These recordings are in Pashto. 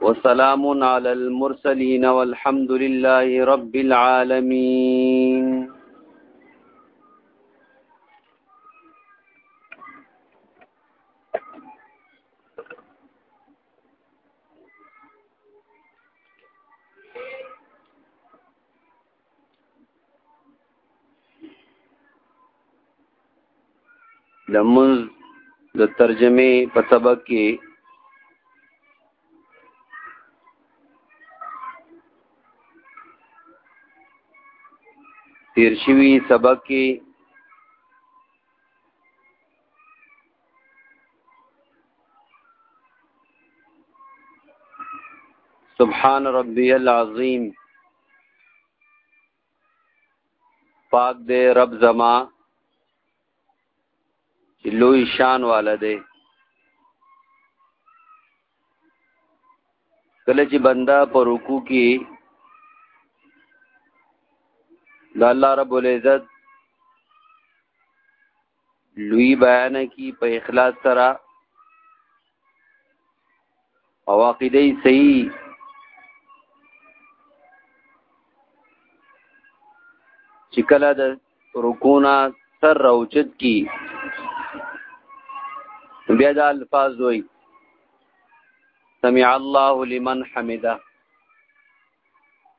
وسلام على المرسلين والحمد لله رب العالمين د منز د ترجمه په سبق کې تیر شوی سبق کې سبحان ربي العظيم پاک دې رب زما چې لوی شان والا دی کله چې بنده پر رکوع کې د الله رب العزت لوی بیان کی په اخلاص سره او عقیده صحیح چې کله د رکونا سر راوچت کی بیا د الفاظ وای سمع الله لمن حمده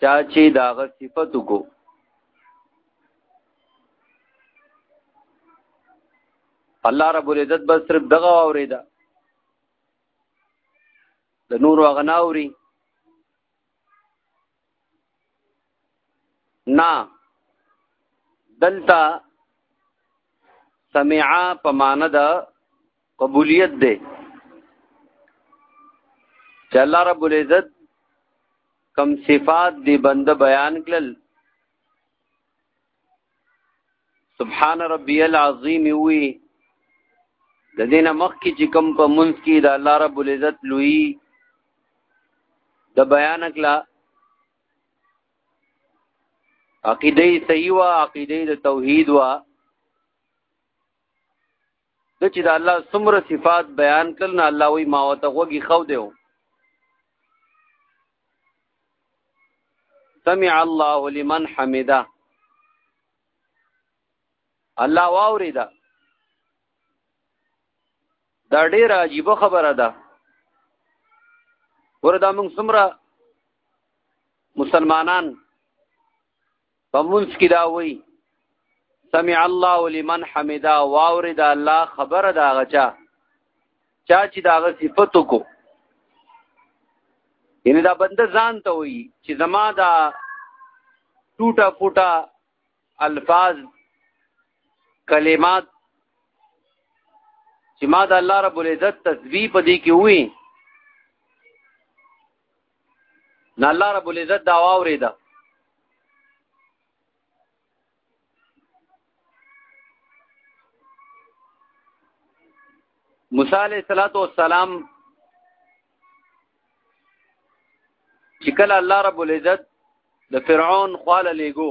چا چې داغه صفت کو الله رب العزت بس صرف دغه اوریدا د نور وغنا اوري نا دلتا سمعا په مان د قبولیت دی چې الله رب العزت کم صفات دی بنده بیان کړل سبحان ربی العظیم وی د دینه مخ کې چې کم په منځ کې د الله رب العزت لوی د بیان کړه عقیده صحیح وا عقیده د توحید وا د چې د الله څومره صفات بیان کړل نه الله وی ما وته وګي خو دیو سمع الله لمن حمده الله واوریدا دا ډیر عجیب خبره ده وردا موږ څومره مسلمانان په مونږ کې دا وایي سمع الله لمن حمدا واورد الله خبر دا غچا چا چې دا غ صفت کو یعنی دا بنده ځان ته وایي چې زما دا ټوټه پوټه الفاظ کلمات چې ما د الله رب العزت تسبیح په دې کې وې نه الله رب العزت دا واوریده موسی علیہ الصلوۃ والسلام چې کله الله رب العزت د فرعون خواله لیګو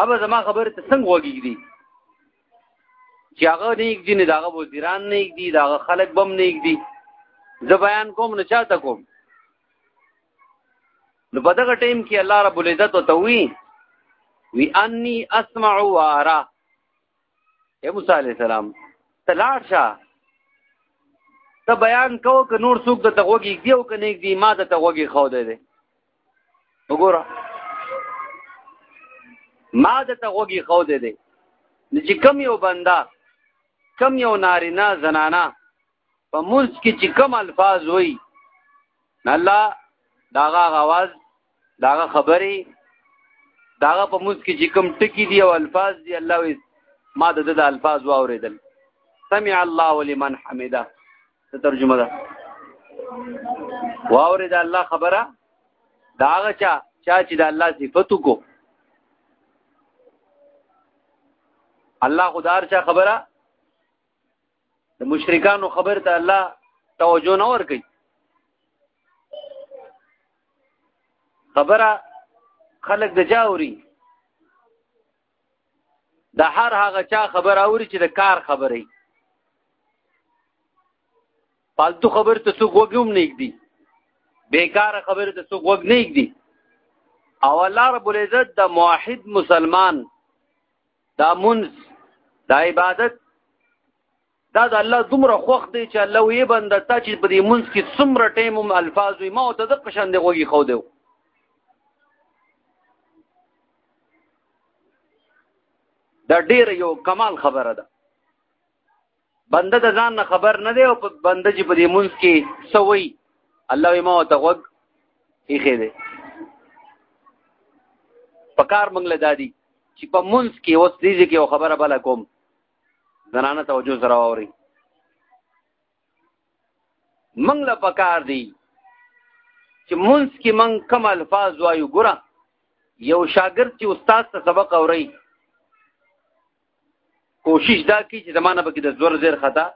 اوبه زما خبره ته څنګه وګیږي چې هغه نه یګدي نه داغه وزیران نه یګدي داغه خلک بم نه یګدي زه بیان کوم نه چاته کوم نو په دغه ټیم کې الله رب العزت ته وی وی انی اسمع و ارا اے موسی علیہ السلام تلاړ شه ته بیان کو که نور څوک د تغوږی دی او کنه دی ما د تغوږی خو دی وګوره ما د ته وګي خو دې دې چې کم یو بندا کم یو نارینا زنانا په منځ کې چې کم الفاظ وای الله داغه आवाज داغه خبرې داغه په منځ کې چې کم ټکی دی او الفاظ دی الله وي ما د د الفاظ واوریدل سمع الله لمن حمده څه ترجمه ده واورې د الله خبره دا هغه چا چا چې د الله صفت کو الله خدار چا خبره د مشرکانو خبر ته الله توجه نه ور کوي خبره خلق د جاوري د هر هغه چا خبر اوري چې د کار خبرې پالتو خبر ته څوک وګوم نه کېږي بیکار خبر ته څوک وګ نه کېږي او الله رب العزت د موحد مسلمان دا منز دا عبادت دا د الله دومره خوښ دی چې الله وی بنده تا چې په دې منځ کې څومره ټیم هم الفاظ وي ما او ته د قشان دی غوږی خو دیو دا ډیر یو کمال خبره ده بنده د ځان نه خبر نه دی او په بنده چې په دې منځ کې سوي الله وی ما او ته غوږ یې دی پکار منګل دادی چې په منځ کې اوس دې کې خبره بل کوم زنانه توجه سره ووري منګ له پکار دی چې مونږ کې منګ کم الفاظ وایو ګره یو شاګرد چې استاد ته سبق اوري کوشش دا کی چې زمانہ به کې د زور زیر خطا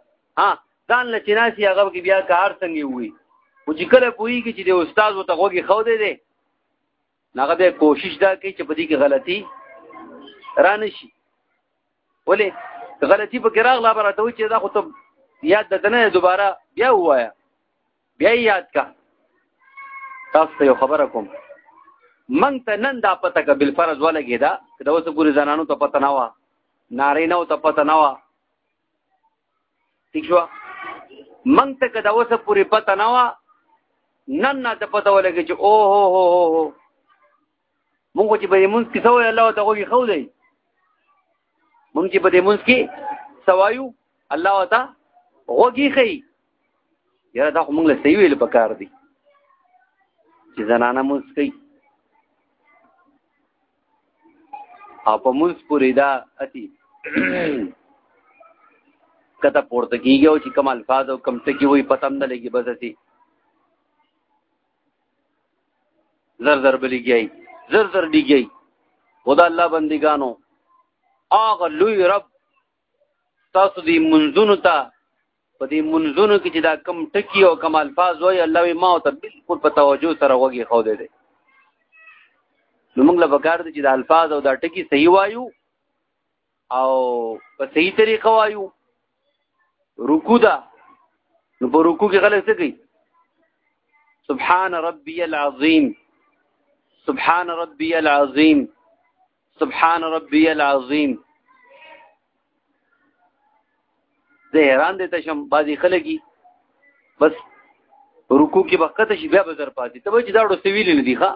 ها ځان له چناسي هغه کې بیا کار څنګه وي او چې کله پوي کې چې د استاد وته غوږی خو دی دی هغه به کوشش دا کوي چې په دې کې غلطي رانه شي ولې غلطي په کې راغله به راته چې دا خو ته یاد د نه دوباره بیا وایا بیا یاد کا تاسو ته یو خبره کوم منګ ته نن دا پته کا بل فرض ولګی دا دا اوس پوری زنانو ته پته نه و نارینه ته پته نه و ٹھیک شو منګ ته کدا وسه پوری پته نه وا نن نه ته پته ولګی چې او هو هو هو مونږ چې به مونږ کې سوې الله ته وګي خو دی مونږ چې به مونږ کې سوایو الله ته وګي خي یاره دا مونږ له سوي له پکار دی چې زنانه مونږ کوي او په مونږ پورې دا اتی کته پورته کیږي او چې کوم الفاظ او کوم ټکی وي پتم نه لګي بس اتی زر زر بلیږي زر زر دیږي خدا الله بندګانو اغه لوی رب تاسو دې منځونو ته په دې منځونو کې چې دا کم ټکی او کم الفاظ وایي الله وي ما ته بالکل په توجه سره وږي خو دې نو موږ له بکار دي چې دا الفاظ او دا ټکی صحیح وایو او په صحیح طریقه وایو رکوع دا نو په رکوع کې غلط څه کوي سبحان ربي العظيم سبحان ربي العظيم سبحان ربي العظیم زه حیران دي ته شم بازي خلګي بس رکو کې وخت شي بیا بزر پاتې ته چې دا ډو سویل نه دي ښا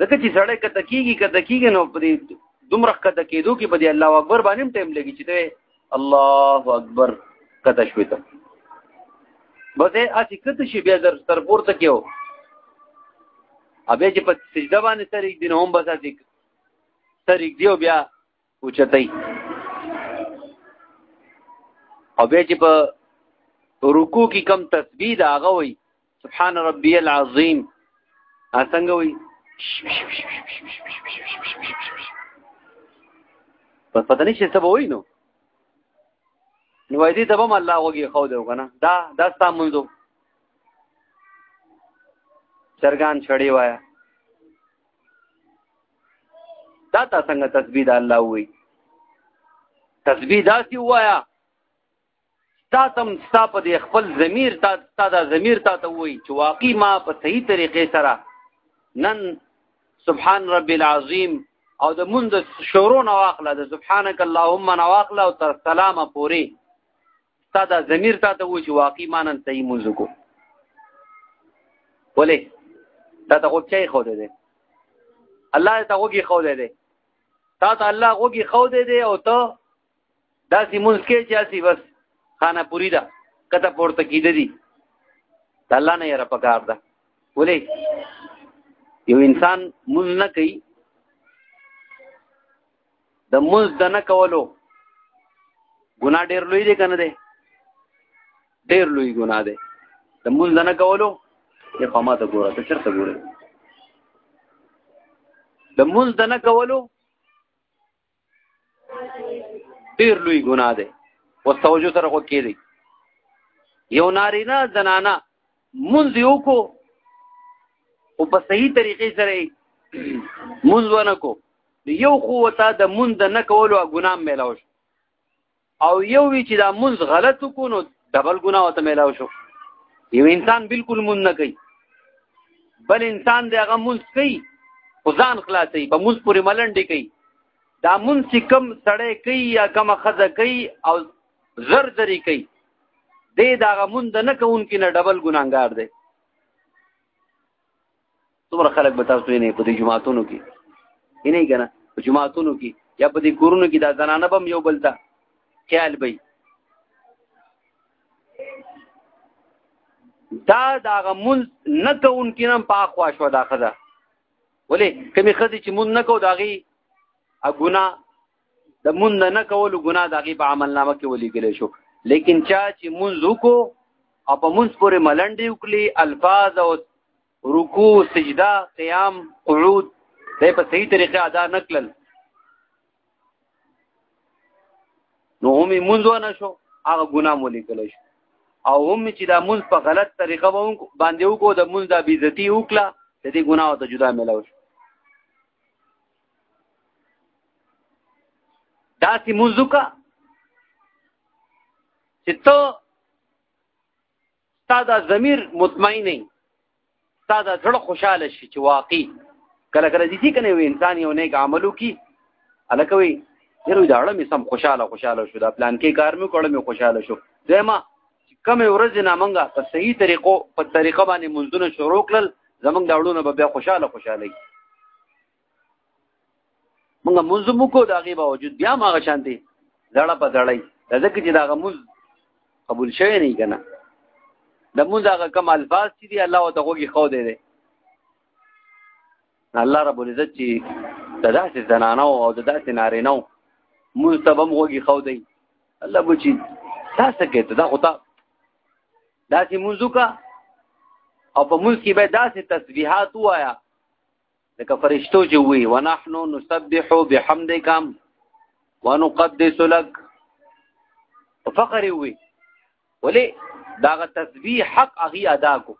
ځکه چې سړی کته کیږي کته کیږي نو په دې دومره کته کېدو کې په دې الله اکبر باندې ټیم لګي چې ته الله اکبر کته شوې ته بس اسی کته شي بیا در تر پورته کېو ابه چې په سجده باندې طریق دین هم بس اسی طریق دیو بیا اوچتای او بیا چې په رکوع کې کم تسبیح دا غوي سبحان ربي العظیم څنګه وي پس پته نشي څه به وای نو نو وای دې ته به الله وګي خو دې وکنه دا دا ستا منځو چرګان چړې وایا دا تا څنګه تسبیح د الله وای تسبیح داسي وایا تا تم ستا په دې خپل ضمیر تا تا دا ضمیر تا ته وای چې واقعي ما په صحیح طریقې سره نن سبحان رب العظیم او د مونږ د شورو نواخله د سبحانك اللهم نواخله او تر سلام پوري تا دا ضمیر تا ته وای چې واقعي ما نن صحیح مونږ کو ولې تا ته غوږ چي خو دې الله ته غوږی خو دې تا ته الله غوږی خو دې او ته دا سی مونږ کې چې اسی بس خانه پوری ده کته پورته کید دي الله نه یې را پکار ده ولې یو انسان مونږ نه کوي د مونږ د نه کولو ګناه ډېر لوی دی کنه دی ډېر لوی ګناه دی د مونږ د نه کولو یې خما ته ګوره ته چرته ګوره د مونږ د نه کولو ډیر لوی ګناه دی اوس توجه سره خو کې دی یو نارینه زنانه مونږ یو کو او په صحیح طریقې سره مونږ ونه کو یو خو وتا د مونږ نه کولو ګناه ملاو شو او یو وی چې دا منځ غلط کو نو ډبل ګناه وته ملاو شو یو انسان بالکل مون نه کوي بل انسان دی هغه منځ کوي خو ځان خلاصي په منځ پورې ملنډې کوي دا منځ چې کم سړی کوي یا کم خزه کوي او زر زری کوي دې دا غمون د نه کوونکې نه ډبل ګناګار دی څومره خلک به تاسو نه په دې جماعتونو کې نه کنه په جماعتونو کې یا په دې کورونو کې دا زنانه بم یو بل ته خیال وي دا دا غمون نه کون کینم په اخوا شو دا خزه ولې کمی خزه چې مون نه کو داغي ا ګنا د مون نه کول ګنا داغي په عمل نامه کې ولي ګلې شو لیکن چا چې مون زوکو او په مونږ پورې ملنډې وکړي الفاظ او رکوع سجده قیام قعود دې په صحیح طریقه ادا نکړل نو هم منځ نه شو هغه ګناه مو لیکل شو او هم چې دا منځ په غلط طریقه باندې وکړو د منځ د بیزتی وکړه د دې ګناه ته جدا ملاو شو دا چې منځ وکړه چې ته ستا دا ضمیر مطمئن نه ستا دا زړه خوشاله شي چې واقعي کله کله دي کنه یو انسان یو نیک عملو کی الکوي یره دا اړه مې سم خوشاله خوشاله شو دا پلان کې کار مې کړم مې خوشاله شو زما کم ورځ نه منګه په صحیح طریقو په طریقه باندې منځونه شروع کړل زمنګ دا اړونه به بیا خوشاله خوشاله موږ مونږ مو کو دا غي باوجود بیا ما غشانتي زړه په زړی دا ځکه چې دا غموز قبول شوی نه کنه د مونږ هغه کم الفاظ چې دی الله وتعالى خوږي خو دی دی الله رب العزت چې د داسې زنانو او د داسې نارینو مونږ ته هم خوږي خو دی الله به چې تاسو کې ته دا خو تا داسې مونږ کا او په مونږ کې به داسې تسبیحات وایا لکه فرشتو چې وی ونحن نسبح بحمدک ونقدس لك فقر وی ولی داغه تسبیح حق اغي ادا کو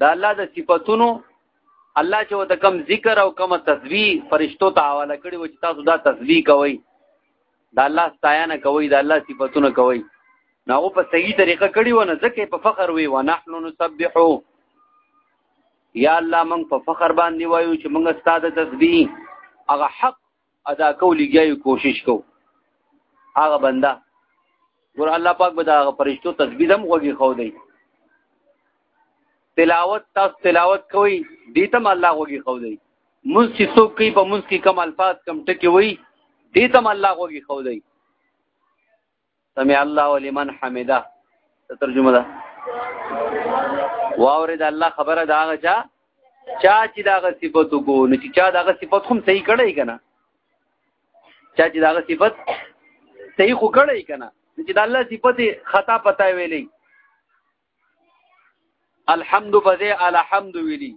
دا الله د صفاتونو الله چې وته کم ذکر او کم تسبیح فرشتو ته حواله کړي و چې تاسو دا تسبیح کوئ دا الله ستاینه کوئ دا الله صفاتونه کوئ نو په صحیح طریقه کړي و نه ځکه په فخر وی و نحنو نسبحو یا الله موږ په فخر باندې وایو چې موږ ستاسو د تسبیح هغه حق ادا کولی جای کوشش کو هغه بنده ګور الله پاک به دا فرشتو تسبیح دم وږي خو دی تلاوت تاسو تلاوت کوي دې تم الله وږي خو دی مونږ چې څوک کوي په مونږ کې کم الفاظ کم ټکی وي دې تم الله وږي خو دی سمع الله ولمن حمده ترجمه ده واورې د الله خبره دا هغه چا چا چې دا غ صفات کو نو چې چا دا غ صفات هم صحیح کړی کنه چا چې دا غ صفات صحیح خو کړی کنه چې د الله صفات خطا پتا ویلې الحمد فزه الحمد ویلی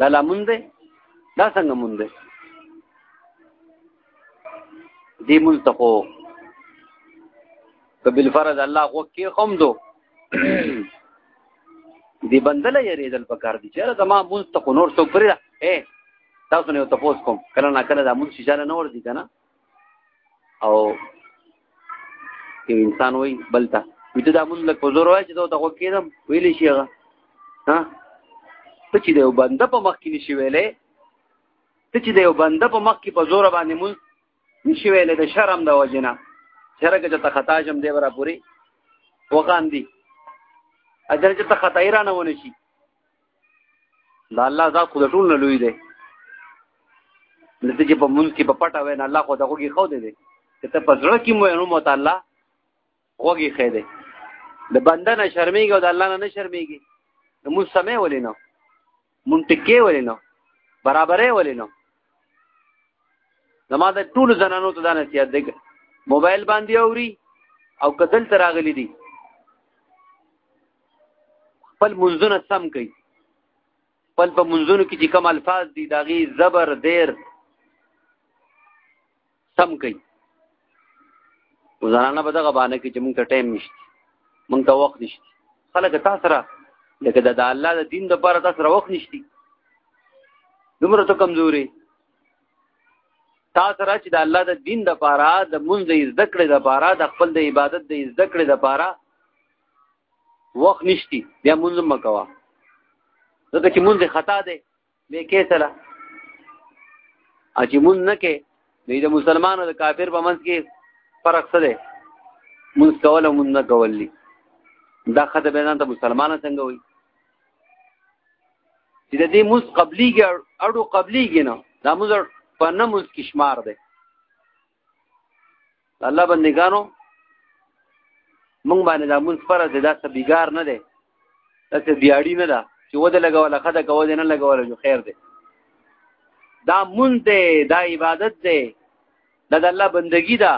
دا لامون دی دا څنګه مون دی دې مونږ ته خو که بالفرض الله غوږ کې هم دو دې بندله یریدل پکار دي چېرې زما مونږ ته خو نور څوک پرې اے تاسو نه یو تاسو کوم کله نه کله دا مونږ شي نه ور دي کنه او یو انسان وای بلته ویته دا مونږ لکه زور وای چې دا ته وکیدم ویلې شي هغه ها ته چې یو بنده په مخ کې نشي ویلې ته چې یو بنده په مخ کې په زور باندې مونږ نشي ویلې د شرم د وجنه چرګه چې ته خطا شم دی برا پوری وغاندي اجر چې ته خطا ایرانه ونه شي دا الله ذات خو د ټول نه لوی دی لته چې په مونږ کې په پټه وای نه الله خو دغه کې خو دی دی که ته په زړه کې مو نو مو تعالی خوږی خې دی د بنده نه شرمېږي او د الله نه نه شرمېږي د مونږ سمې ولې نه مونږ ټکې ولې نه برابرې ولې نه زما د ټول زنانو ته دا نصیحت دی موبایل باندې اوري او کدل تراغلی دي خپل منځونه سم کوي خپل په منځونو کې چې کوم الفاظ دي د هغې زبر دیر سم کوي زنانه به دغه بانه کې چې مونږ ته ټایم نشته مونږ ته وخت نشته خلک تا سره لکه د الله د دین لپاره تا سره وخت نشته دومره ته کمزوري تا سره چې د الله د دین لپاره د مونږ د زده کړې لپاره د خپل د عبادت د زده کړې لپاره وخت نشتی بیا مونږ مکوا ځکه چې مونږ خطا دی به کې سره اجي مونږ نه کې د مسلمان او د کافر په منځ کې فرق څه دی مونږ کول او مونږ نه کول دي دا خدای به ځان ته مسلمان څنګه وي چې د دې موس قبليږي اړو قبليږي نه دا موږ په نه موس کې شمار دی الله بندگانو مونږ باندې دا مونږ پر دې دا څه بیګار نه دی دا څه بیاړی نه ده چې وده لګوله خده کوو دې نه لګوله جو خیر دی دا مونږ دی دا عبادت دی دا د الله بندگی ده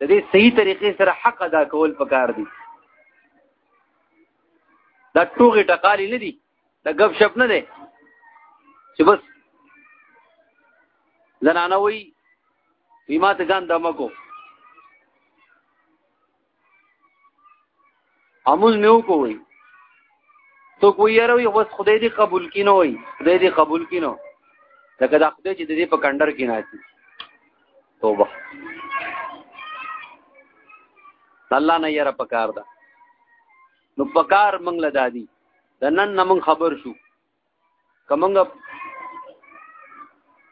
د دې صحیح طریقې سره حق ادا کول پکار دي دا ټوغه ټقالي نه دي دا غب شپ نه دی چې بس زنانه وي بیمه ته ځان دمکو اموز مې وکوي تو کوی یاره وي بس خدای دې قبول کینو وي خدای دې قبول کینو لکه دا خدای چې دې په کندر کې ناشي توبه الله نه یاره پکار ده نو پکار موږ له دادی د نن نه موږ خبر شو کومنګ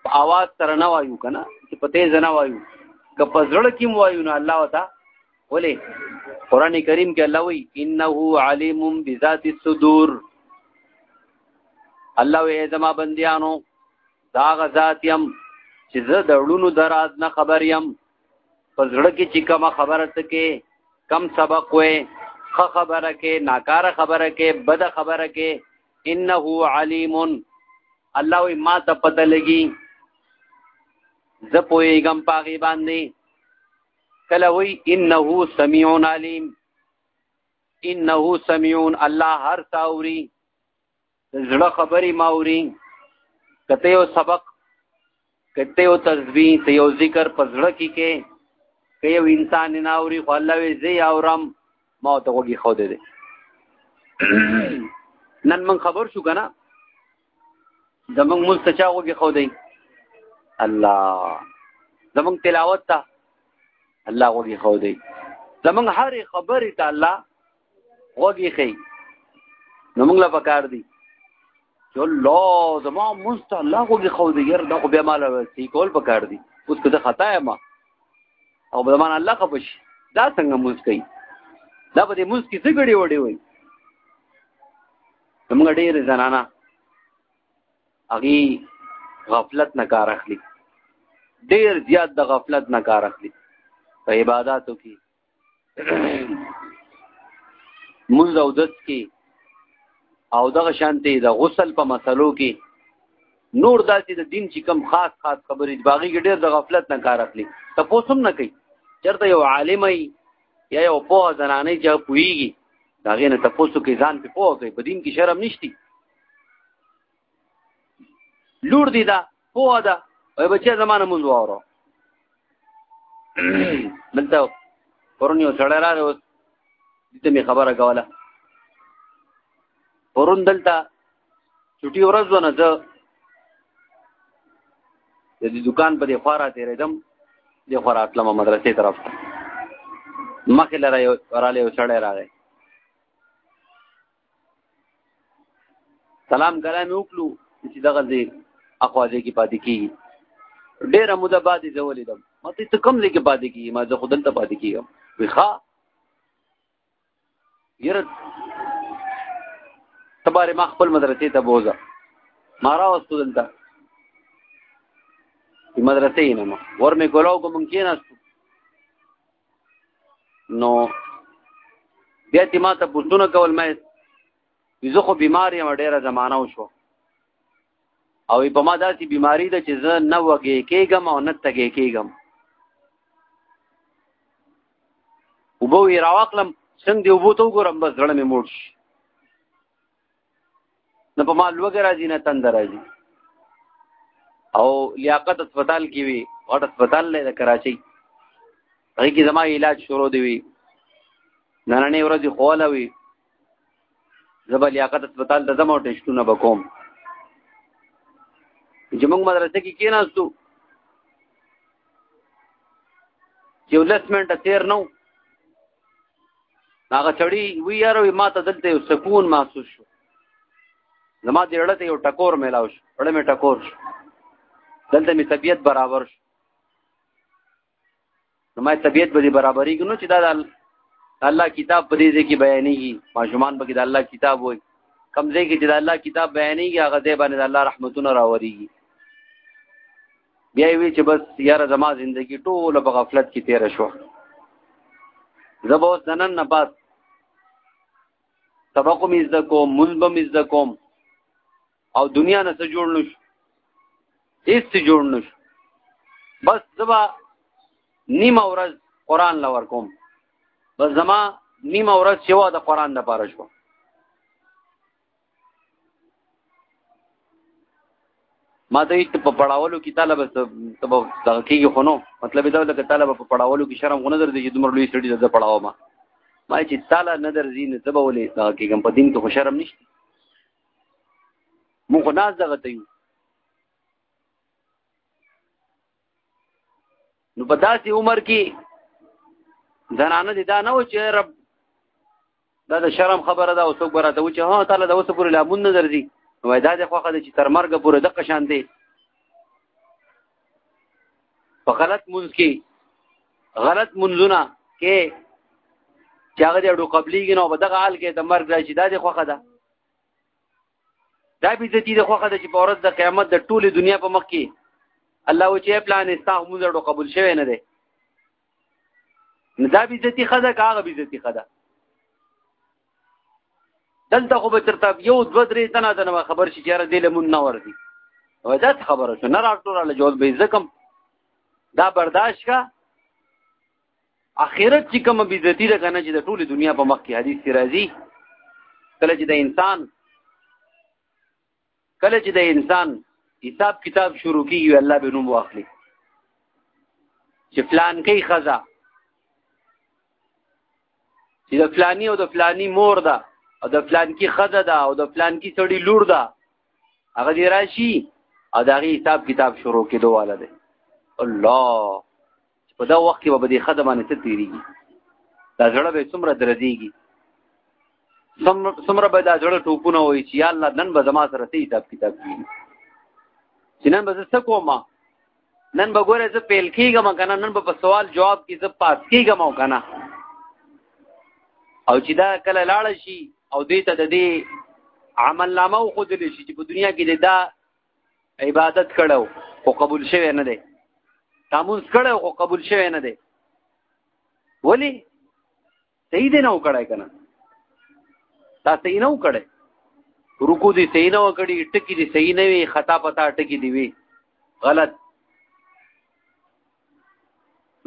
په आवाज سره نه وایو کنه چې په تیز نه وایو که په زړه کې مو وایو نو الله وتا ولې قران کریم کې الله وی انه علیم بذات الصدور الله وی زما بندیانو دا غزات يم چې زه د ړونو درات نه خبر يم پزړه کې چې کوم خبره ته کې کم سبق وې خ خبره کې ناکاره خبره کې بد خبره کې انه علیم الله وی ما ته پته لګي زه پوېږم پاغي باندې کله وی انه سميع علیم انه سميع الله هر تاوري زړه خبرې ما اوري کته یو سبق کته یو تسبیح ته یو ذکر په زړه کې کې که یو انسان نه اوري خو الله وی زی اورم ما ته وګي خو دې نن من خبر شو کنه زمنګ مستچا وګي خو دې الله زمنګ تلاوت ته الله وګي خو دې زمنګ هر خبرې ته الله وګي خي نو موږ لا پکار دي چې الله زما مست الله وګي خو دې ير دا خو بیا مال ورسي کول پکار دي اوس که خطا ما او به مان الله خپش دا څنګه موږ کوي دا به دې موږ کې څه غړي وړي وي موږ ډېر زنانا اغي غفلت نه کار اخلي ډېر زیات د غفلت نه کار اخلي په عبادتو کې منځ او دس کې او دغه شانته د غسل په مسلو کې نور داسې د دین چې کم خاص خاص خبرې باغی کې ډېر د غفلت نه کار اخلي تاسو هم نه کوي چرته یو عالم ای یا یو په زنانه چې پويږي دا غي نه تاسو کې ځان په پوهه کوي په دین کې شرم نشتی لور دی دا هو دا وای بچی زمانه مونږ واره دلته پرون یو سړی راغی اوس دته می خبره کوله پرون دلته چټي ورځ ونه زه د دې دکان په دې خورا تیرېدم دې خورا اتلمه مدرسې طرف مخې لره یو رالی یو سړی راغی سلام کلام وکړو چې دغه ځای اخواځي کې پاتې کیږي ډیره موده بعد یې ځولې دم مته ته کم ځای کې پاتې کیږي ما زه خودل ته پاتې کیږم وخا یره تباره ما خپل مدرسې ته بوزه ما را وستو دلته په مدرسې نه ما ور مې کولاو کوم کې نه نو بیا تی ما ته پوښتنه کول مې زه خو بیمار یم ډیره زمانہ وشو او په ما داسې بیماری ده چې زه نه وږی کېږم او نه تږی کېږم وبو یې راوخلم څنګه دی وبو ته وګورم بس زړه مې موړ شي نه په ما لوګه راځي نه تند راځي او لیاقت هسپتال کې وي غټ هسپتال دی د کراچۍ هغې کې زما علاج شروع دی وي نننې ورځې خوله وي زه به لیاقت هسپتال ته ځم او ټېسټونه به کوم چې موږ مدرسه کې کېناستو چې لس منټه تېر نه هغه چړی وی یاره ما ته دلته یو سکون محسوس شو زما د اړه ته یو ټکور ملاو شو اړه می ټکور شو دلته می طبیعت برابر شو نو ما طبیعت به برابرې کنو چې دا الله کتاب په دې کې بیانېږي ماشومان به د الله کتاب وای کمزې کې چې د الله کتاب بیانېږي هغه دې باندې د الله رحمتونه راوړيږي بیا وی چې بس یاره زما زندگی ټوله په غفلت کې تیر شو زبوس دنن نه پاس سبق مې زده کوم مونږ به مې زده کوم او دنیا نه څه جوړ نشو هیڅ څه جوړ نشو بس زبا نیمه ورځ قران لور کوم بس زما نیمه ورځ چې وا د قران د پاره شو ما ته ته په پړاولو کې طالب ته په دغه کې خونو مطلب دا لکه طالب په پړاولو کې شرم غونه درځي چې دومره لوی سړي د پړاو ما ما چې تعالی نه درځي نه ته به ولې دا کې کوم په دین کې خو شرم نشته مونږ ناز دغه ته یو نو په داسې عمر کې زنانه دې دا نه و چې رب دا د شرم خبره ده او څوک به راته و چې ها تعالی د اوسه پورې لامون نه درځي وای دا دې خوښه ده چې تر مرګه پورې دقه شان دی په غلط منځ کې غلط منځونه کې چې هغه دې ډو قبليږي نو په دغه حال کې د مرګ راشي دا دې خوښه ده دا به د دې د خوخه د چې په ورځ د قیامت د ټوله دنیا په مخ کې الله و چې پلان استا موږ ډو قبول شوی نه دی دا به عزت خدا کاغه به عزت خدا دلته خو به ترته یو دو درې تنه تنه خبر شي چې را دې لمون نه وردی او دا خبره شو نه راټوله جوړ به زکم دا برداشت کا اخرت چې کوم بیزتی ده کنه چې د ټوله دنیا په مخ کې حدیث کې راځي کله چې د انسان کله چې د انسان حساب کتاب شروع کیږي الله به نوم واخلي چې پلان کوي خزا چې د فلانی او د فلانی مور ده او د فلان کی خزه ده او د فلان کی سړی لور ده هغه دی راشي او دغه حساب کتاب شروع کېدو والا دی الله چې په دا وخت کې به دې خده باندې څه تیریږي دا زړه به څومره درځيږي څومره به دا زړه ټوپونه وایي چې یا الله نن به زما سره څه حساب کتاب کیږي چې نن به زه څه کوم نن به ګوره زه پیل کیږم کنه نن به په سوال جواب کې زه پاس کیږم او کنه او چې دا کله لاړ شي او دې ته د دې عمل نامه خو دل شي چې په دنیا کې دا عبادت کړو خو قبول شوی نه دی تاموز کړو خو قبول شوی نه دی ولی صحیح دی نه وکړای کنه تا صحیح نه وکړای رکو دی صحیح نه وکړي ټکی دی صحیح نه وي خطا پتا ټکی دی وي غلط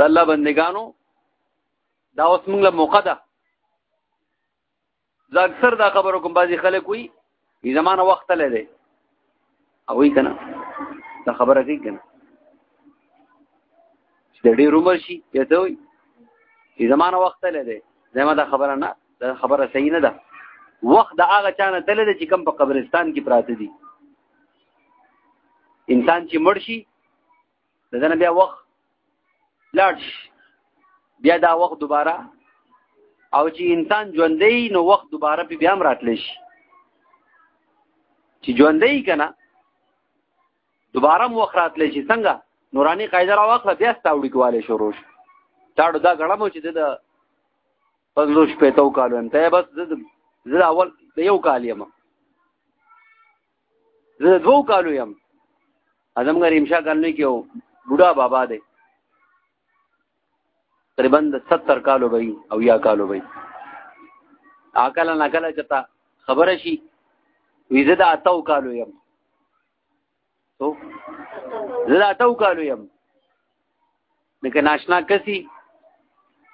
د الله بندگانو دا اوس موږ له موقع ده زه اکثر دا خبرو کوم بعضي خلک وي وی زمانه وخت له دی او وی کنه دا خبره کوي کنه چې ډېر عمر شي یا ته وي چې زمانه وخت له دی زما دا خبره نه دا خبره صحیح نه ده وخت د هغه چانه تل دی چې کم په قبرستان کې پراته دي انسان چې مړ شي دغه نه بیا وخت لاړ شي بیا دا وخت دوباره او چې انسان ژوندۍ نو وخت دوباره په بیا راتلی شي چې ژوندۍ کنه دوباره مو وخت راتلی شي څنګه نورانی قاعده را واخله بیا ستاوړي کواله شروع شي تاړو دا غړم چې د پنځوس پېتو کالو هم ته بس زه اول د یو کال یم زه دوو کالو یم اعظم غری امشا کالنی کې بوډا بابا دی تقریبا 70 کالو وي او یا کالو وي عقل نه کله چتا خبر شي ویزه د اتو کالو یم تو زه د اتو کالو یم دغه ناشنا کسي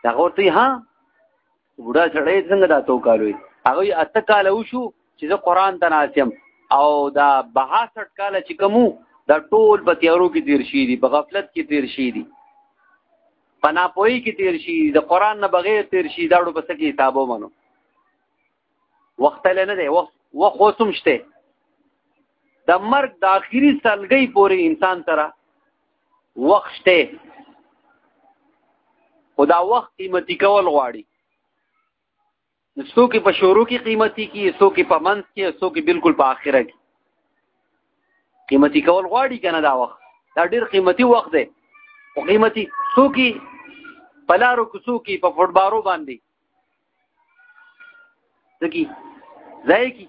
دا ورته ها بوډا سړی څنګه دا تو کالوي هغه اته کال وشو چې زه قران ته ناسم او دا 62 کال چې کومو دا ټول په تیارو کې تیر شي دي په غفلت کې تیر شي دي پنا پوي کې تیر شي د قران نه بغیر تیر شي دا ډو پس کې حسابو منو وخت له نه دی وخت وخوسم شته د مرګ د اخیری سلګي پورې انسان ترا وخت شته خو دا وخت قیمتي کول غواړي نو څوک په شروع کې قیمتي کی څوک په منځ کې څوک بالکل په آخره کې قیمتي کول غواړي کنه دا وخت دا ډیر قیمتي وخت دی او قیمتي څوک په لارو کې څوک په فوټبارو باندې سکی ځای کی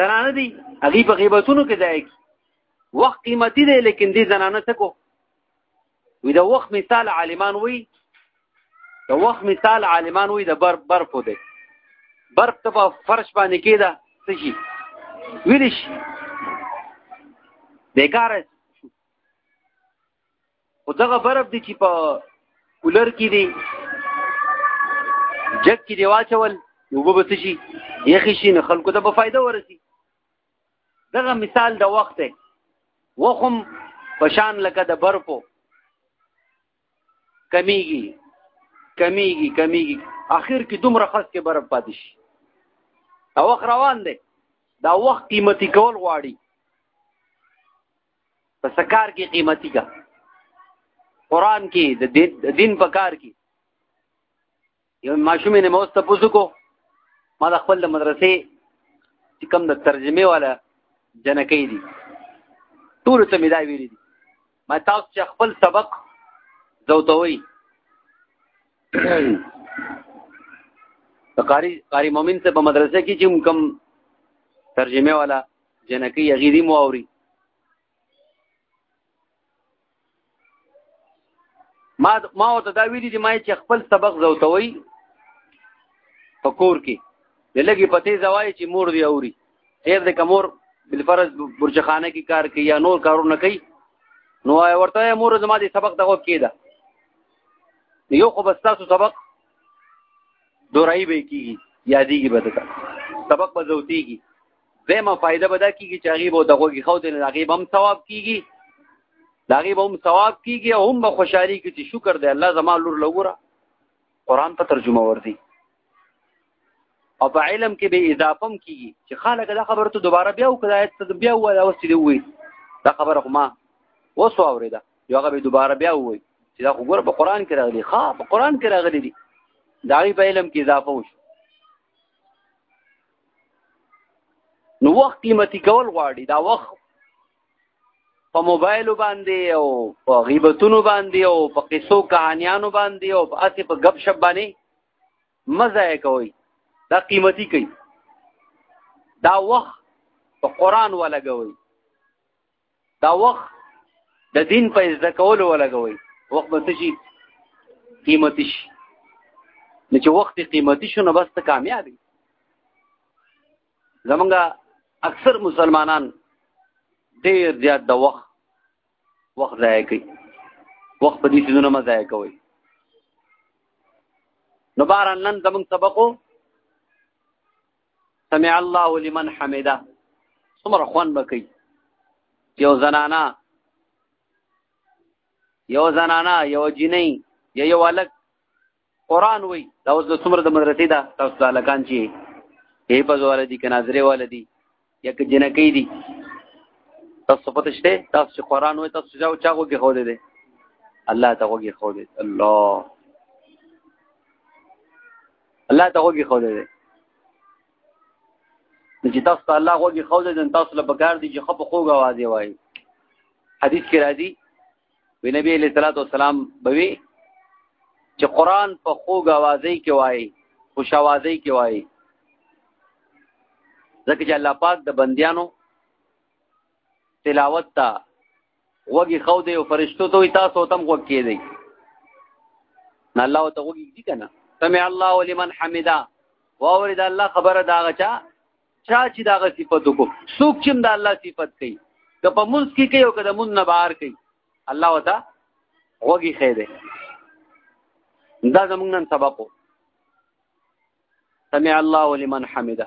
زنانه دي هغه په غیبتونو کې ځای کی وخت قیمتي دی لیکن دې زنانه څه کو وی دا وخت مثال عالمان وی دا وخت مثال عالمان وی دا بر بر پو دی بر ته په فرش باندې کېده څه شي ویل شي بیکاره او دغه برف دی چې په کولر کې دی جګ کې دی واچول نو به څه شي یخې شي نو خلکو ته به فایده ورسي دغه مثال د وخت دی وخم پشان لکه د برپو کمیږي کمیږي کمیږي اخر کې دومره خاص کې برف پاتې شي او وخت روان دی دا وخت قیمتي کول غواړي په سکار کې قیمتي کا قران کې د دین په کار کې یو ماشومې نه موست پوسو کو ما د خپل مدرسې چې کوم د ترجمه والا جنکې دي ټول ته مې دا ویلي دي ما تاسو چې خپل سبق زوتوي قاری قاری مومن ته په مدرسه کې چې کوم ترجمه والا جنکی یغیری مو اوري ما ما ته دا ویلي چې ما چې خپل سبق زوتوي په کور کې د لګي پته زوای چې مور دی اوري خیر د کمور بل فرض برجخانه کې کار کوي یا نور کارونه کوي نو ورته مور زما دې سبق دغه کېده یو خو بس تاسو سبق دورای به کیږي یادېږي به تا سبق به زوتېږي دیمه فائدہ به دا کیږي چې هغه به دغه کې خو دې هغه به هم ثواب کیږي دا هغه به هم ثواب کیږي او هم به خوشحالي کې چې شکر دې الله زما لور لوره قران په ترجمه وردی او په علم کې به اضافم کیږي چې خلک دا خبره ته دوباره بیا وکړه آیت ته بیا وایي او ستې وي دا خبره خو ما وسو اوریدا یو هغه به دوباره بیا وایي چې دا خو ګور په قران کې راغلي ښا په قران کې راغلي دي دا په علم کې اضافه وشو نو وخت قیمتي کول غواړي دا وخت په موبایل باندې او په غیبتونو باندې او په قصو کہانیانو باندې او په اسی په غب شپ باندې مزه کوي دا قیمتي کوي دا وخت په قران ولګوي دا وخت د دین په زده کولو ولګوي وخت به شي قیمتي شي نو چې وخت قیمتي شو نو بس ته کامیاب زمونږه اکثر مسلمانان ډیر زیات د وخت وخت ضایع کوي وخت په دې سيزونه ما ضایع کوي نو باران نن زمونږ سبقو سمع الله لمن حمده څومره خوند به کوي یو زنانا یو زنانا یو جنۍ یا یو هلک قرآن وایي دا اوس د څومره د مدرسې ده تاسو د هلکان چې حفظ والا دي که ناظرې والا دي یا که جنکۍ دي تاسو پته شته تاسو چې قرآن وایي تاسو چا چا غوږې ښودی دی الله ته غوږې ښودی الله الله ته وګي خو دې چې تاسو ته الله وګي خو دې نن تاسو له بګار دي چې خپ خوګه وازي وای حدیث کې راځي وی نبی علیہ الصلوۃ والسلام بوي چې قران په خوګه وازي کې وای خوش اوازي کې وای ځکه چې الله پاک د بندیانو تلاوت ته وګي خو دی او فرشتو ته وي تاسو تم وګ کې دی نه الله ته وګي دي کنه سمع الله لمن حمدا واورید الله خبره دا غچا چا چې دا غ صفات کو سوک چې دا الله صفات کوي که په منځ کې کوي او که د مون نه بهر کوي الله وتا وګي خې دی دا زمونږ نن سبق سمع الله لمن حمدا